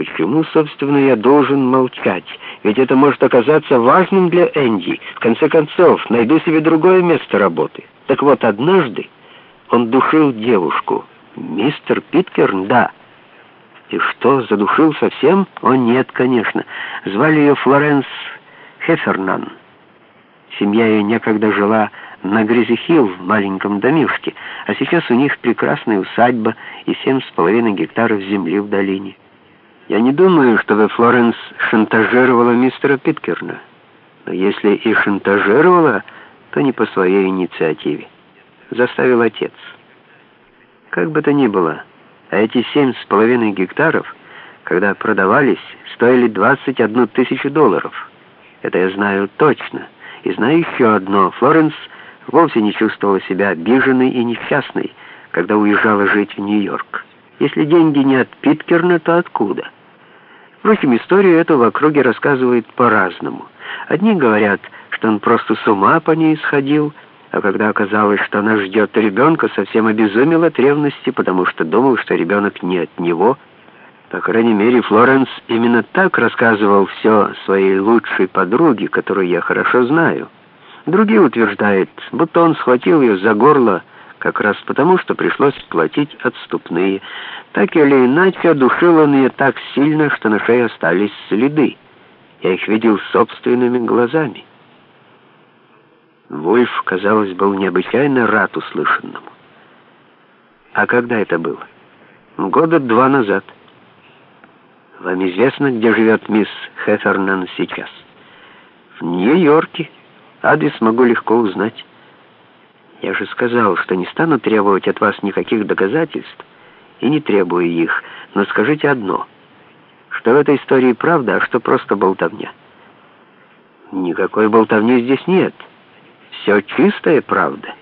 Почему, собственно, я должен молчать? Ведь это может оказаться важным для Энди. В конце концов, найду себе другое место работы. Так вот, однажды он душил девушку. Мистер Питкерн, да. И что, задушил совсем? О, нет, конечно. Звали ее Флоренс Хефернан. Семья ее некогда жила на Гризихилл в маленьком домишке, а сейчас у них прекрасная усадьба и семь с половиной гектаров земли в долине. Я не думаю, чтобы Флоренс шантажировала мистера Питкерна. Но если и шантажировала, то не по своей инициативе. Заставил отец. Как бы то ни было, а эти семь с половиной гектаров, когда продавались, стоили 21 тысячу долларов. Это я знаю точно. И знаю еще одно. Флоренс вовсе не чувствовала себя обиженной и несчастной, когда уезжала жить в Нью-Йорк. Если деньги не от Питкерна, то откуда? Впрочем, историю эту в округе рассказывают по-разному. Одни говорят, что он просто с ума по ней сходил, а когда оказалось, что она ждет ребенка, совсем обезумел от ревности, потому что думал, что ребенок не от него. По крайней мере, Флоренс именно так рассказывал все своей лучшей подруге, которую я хорошо знаю. Другие утверждают, будто он схватил ее за горло как раз потому, что пришлось платить отступные. Так или иначе, душил он ее так сильно, что на шее остались следы. Я их видел собственными глазами. Вольф, казалось, был необычайно рад услышанному. А когда это было? Года два назад. Вам известно, где живет мисс Хефернан сейчас? В Нью-Йорке. Адрес могу легко узнать. Я же сказал, что не стану требовать от вас никаких доказательств, и не требую их, но скажите одно, что в этой истории правда, а что просто болтовня. Никакой болтовни здесь нет. Все чистая правда.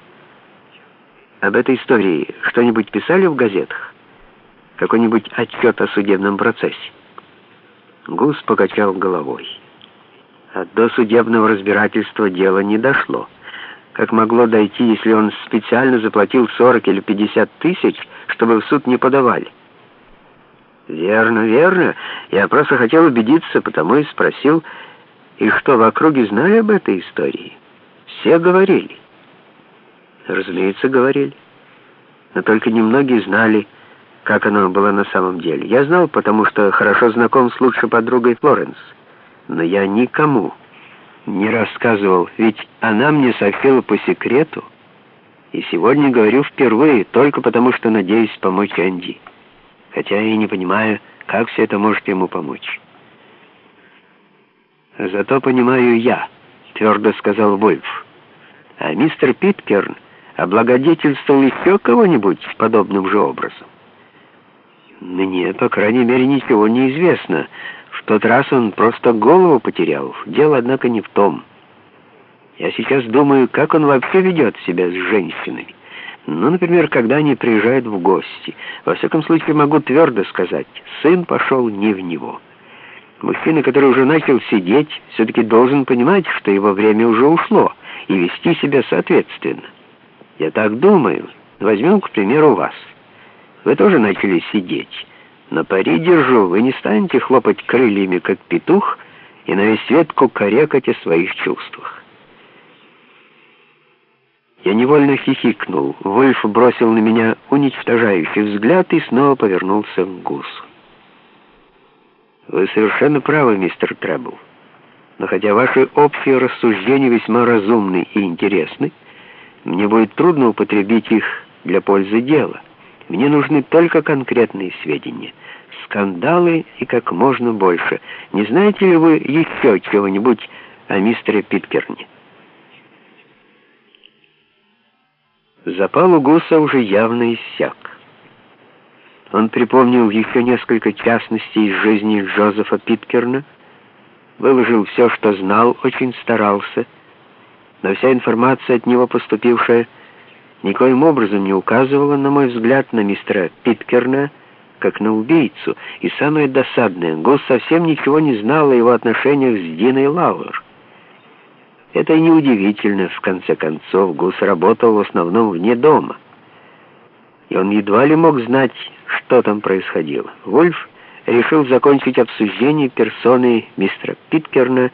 Об этой истории что-нибудь писали в газетах? Какой-нибудь отчет о судебном процессе? Гус покачал головой. А до судебного разбирательства дело не дошло как могло дойти, если он специально заплатил 40 или 50 тысяч, чтобы в суд не подавали. Верно, верно. Я просто хотел убедиться, потому и спросил, и что в округе знали об этой истории? Все говорили. Разумеется, говорили. Но только немногие знали, как оно было на самом деле. Я знал, потому что хорошо знаком с лучшей подругой Флоренс. Но я никому не рассказывал, ведь она мне сообщила по секрету, и сегодня говорю впервые, только потому что надеюсь помочь Энди, хотя и не понимаю, как все это может ему помочь. «Зато понимаю я», — твердо сказал Вольф. «А мистер Питкерн облагодетельствовал еще кого-нибудь подобным же образом?» «Мне, по крайней мере, ничего не известно», в тот раз он просто голову потерял. Дело, однако, не в том. Я сейчас думаю, как он вообще ведет себя с женщинами. Ну, например, когда они приезжают в гости. Во всяком случае, могу твердо сказать, сын пошел не в него. Мужчина, который уже начал сидеть, все-таки должен понимать, что его время уже ушло, и вести себя соответственно. Я так думаю. Возьмем, к примеру, вас. Вы тоже начали сидеть. На пари держу, вы не станете хлопать крыльями, как петух, и на весь свет кукарекать о своих чувствах. Я невольно хихикнул. Вольф бросил на меня уничтожающий взгляд и снова повернулся к Гусу. «Вы совершенно правы, мистер Трэбл. Но хотя ваши общие рассуждения весьма разумны и интересны, мне будет трудно употребить их для пользы дела. Мне нужны только конкретные сведения. Скандалы и как можно больше. Не знаете ли вы еще чего-нибудь о мистере Питкерне? Запал у Гуса уже явно иссяк. Он припомнил еще несколько частностей из жизни Джозефа Питкерна, выложил все, что знал, очень старался, но вся информация от него поступившая никоим образом не указывала, на мой взгляд, на мистера Питкерна, как на убийцу, и самое досадное, Гос совсем ничего не знал о его отношениях с Диной Лауэр. Это и неудивительно, в конце концов, Гус работал в основном вне дома, и он едва ли мог знать, что там происходило. Вольф решил закончить обсуждение персоны мистера Питкерна